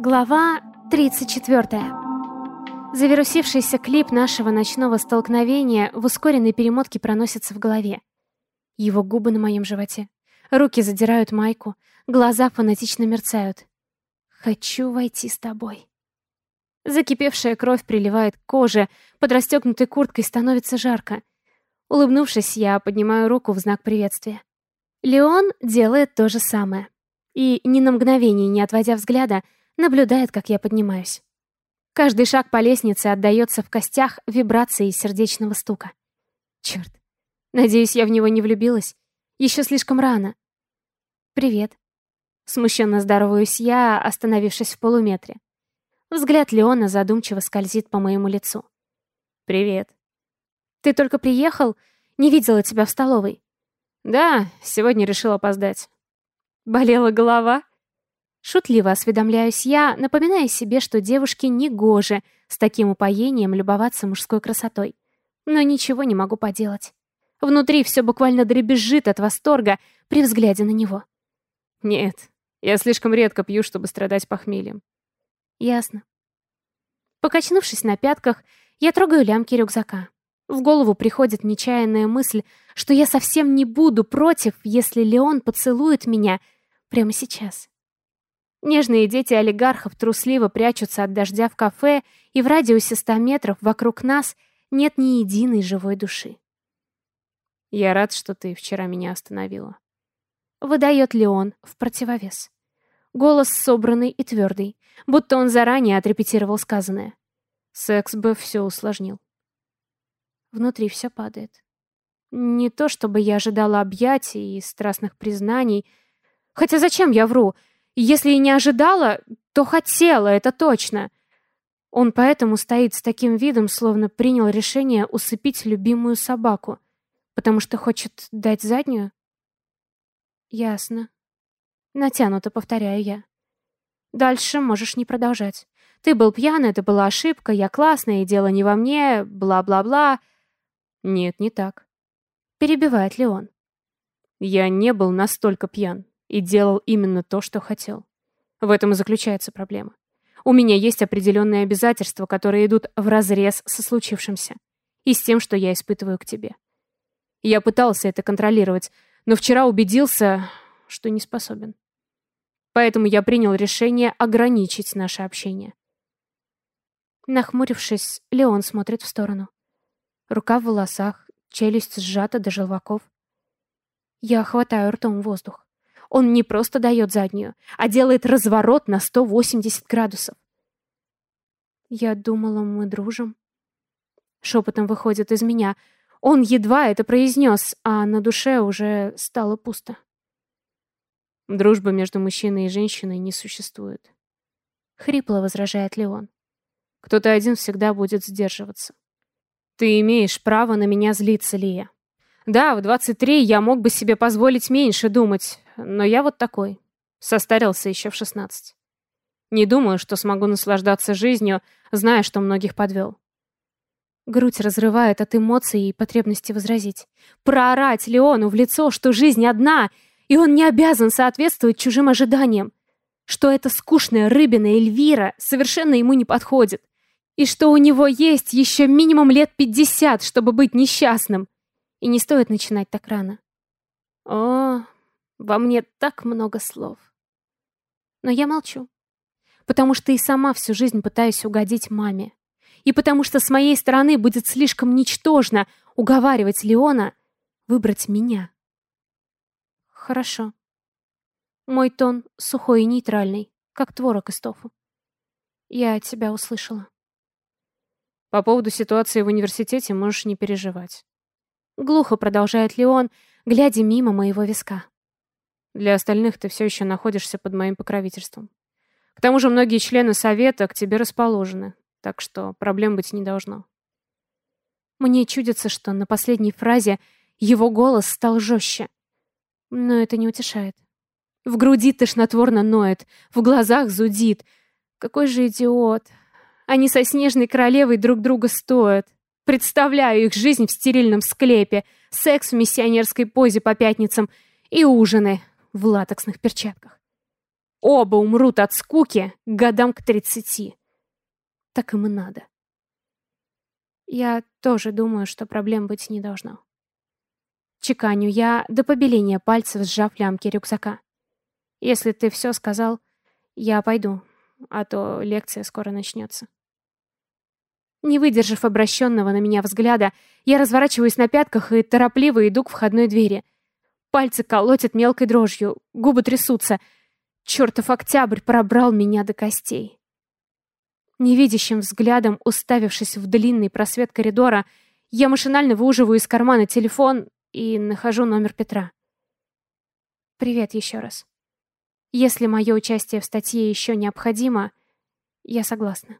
Глава 34. Завирусившийся клип нашего ночного столкновения в ускоренной перемотке проносится в голове. Его губы на моем животе. Руки задирают майку, глаза фанатично мерцают. «Хочу войти с тобой». Закипевшая кровь приливает к коже, под расстегнутой курткой становится жарко. Улыбнувшись, я поднимаю руку в знак приветствия. Леон делает то же самое. И, ни на мгновение не отводя взгляда, наблюдает, как я поднимаюсь. Каждый шаг по лестнице отдаётся в костях вибрации сердечного стука. Чёрт. Надеюсь, я в него не влюбилась. Ещё слишком рано. «Привет». Смущенно здороваюсь я, остановившись в полуметре. Взгляд Леона задумчиво скользит по моему лицу. «Привет». «Ты только приехал? Не видела тебя в столовой». «Да, сегодня решил опоздать». «Болела голова?» Шутливо осведомляюсь я, напоминая себе, что девушке не гоже с таким упоением любоваться мужской красотой. Но ничего не могу поделать. Внутри все буквально дребезжит от восторга при взгляде на него. Нет, я слишком редко пью, чтобы страдать похмельем. Ясно. Покачнувшись на пятках, я трогаю лямки рюкзака. В голову приходит нечаянная мысль, что я совсем не буду против, если Леон поцелует меня прямо сейчас. Нежные дети олигархов трусливо прячутся от дождя в кафе, и в радиусе ста метров вокруг нас нет ни единой живой души. «Я рад, что ты вчера меня остановила». Выдает Леон в противовес. Голос собранный и твердый, будто он заранее отрепетировал сказанное. Секс бы все усложнил. Внутри все падает. Не то чтобы я ожидала объятий и страстных признаний. Хотя зачем я вру? Если и не ожидала, то хотела, это точно. Он поэтому стоит с таким видом, словно принял решение усыпить любимую собаку, потому что хочет дать заднюю. Ясно. Натянуто повторяю я. Дальше можешь не продолжать. Ты был пьян, это была ошибка, я классная, и дело не во мне, бла-бла-бла. Нет, не так. Перебивает ли он? Я не был настолько пьян и делал именно то, что хотел. В этом и заключается проблема. У меня есть определенные обязательства, которые идут вразрез со случившимся и с тем, что я испытываю к тебе. Я пытался это контролировать, но вчера убедился, что не способен. Поэтому я принял решение ограничить наше общение. Нахмурившись, Леон смотрит в сторону. Рука в волосах, челюсть сжата до желваков. Я хватаю ртом воздух. Он не просто дает заднюю, а делает разворот на 180 градусов. Я думала, мы дружим. Шепотом выходит из меня. Он едва это произнес, а на душе уже стало пусто. Дружба между мужчиной и женщиной не существует. Хрипло возражает Леон. Кто-то один всегда будет сдерживаться. Ты имеешь право на меня злиться, Лия. Да, в 23 я мог бы себе позволить меньше думать, но я вот такой. Состарился еще в 16. Не думаю, что смогу наслаждаться жизнью, зная, что многих подвел. Грудь разрывает от эмоций и потребности возразить. Проорать Леону в лицо, что жизнь одна, и он не обязан соответствовать чужим ожиданиям. Что эта скучная рыбина Эльвира совершенно ему не подходит. И что у него есть еще минимум лет 50, чтобы быть несчастным. И не стоит начинать так рано. О, во мне так много слов. Но я молчу. Потому что и сама всю жизнь пытаюсь угодить маме. И потому что с моей стороны будет слишком ничтожно уговаривать Леона выбрать меня. Хорошо. Мой тон сухой и нейтральный, как творог из тофу. Я тебя услышала. По поводу ситуации в университете можешь не переживать. Глухо продолжает Леон, глядя мимо моего виска. Для остальных ты все еще находишься под моим покровительством. К тому же многие члены совета к тебе расположены, так что проблем быть не должно. Мне чудится, что на последней фразе его голос стал жестче. Но это не утешает. В груди тошнотворно ноет, в глазах зудит. Какой же идиот. Они со Снежной Королевой друг друга стоят. Представляю их жизнь в стерильном склепе, секс в миссионерской позе по пятницам и ужины в латексных перчатках. Оба умрут от скуки годам к тридцати. Так им и надо. Я тоже думаю, что проблем быть не должно. Чеканю я до побеления пальцев, сжав лямки рюкзака. Если ты все сказал, я пойду, а то лекция скоро начнется. Не выдержав обращенного на меня взгляда, я разворачиваюсь на пятках и торопливо иду к входной двери. Пальцы колотят мелкой дрожью, губы трясутся. Чертов октябрь пробрал меня до костей. Невидящим взглядом, уставившись в длинный просвет коридора, я машинально выуживаю из кармана телефон и нахожу номер Петра. Привет еще раз. Если мое участие в статье еще необходимо, я согласна.